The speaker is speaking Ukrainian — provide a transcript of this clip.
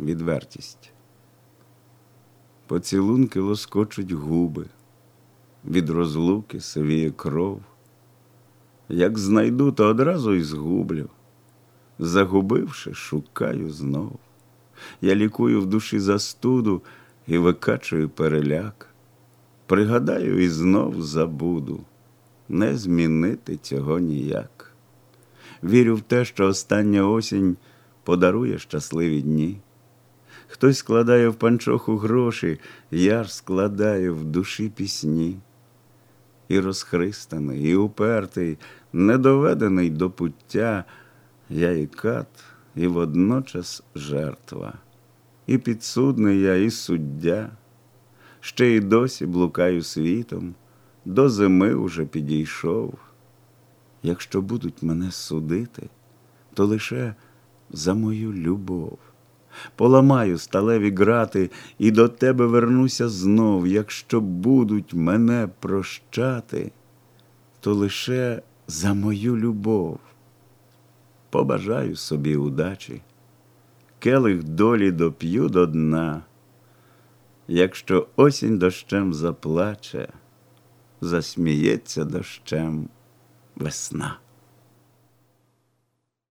відвертість. Поцілунки лоскочуть губи, від розлуки сивіє кров. Як знайду, то одразу й згублю. Загубивши, шукаю знов. Я лікую в душі застуду і викачую переляк. Пригадаю і знов забуду, не змінити цього ніяк. Вірю в те, що остання осінь подарує щасливі дні. Хтось складає в панчоху гроші, я ж складаю в душі пісні. І розхристаний, і упертий, недоведений до пуття, я і кат, і водночас жертва, і підсудний я, і суддя, ще й досі блукаю світом, до зими уже підійшов. Якщо будуть мене судити, то лише за мою любов. Поламаю сталеві грати і до тебе вернуся знов. Якщо будуть мене прощати, то лише за мою любов. Побажаю собі удачі, келих долі доп'ю до дна. Якщо осінь дощем заплаче, засміється дощем весна.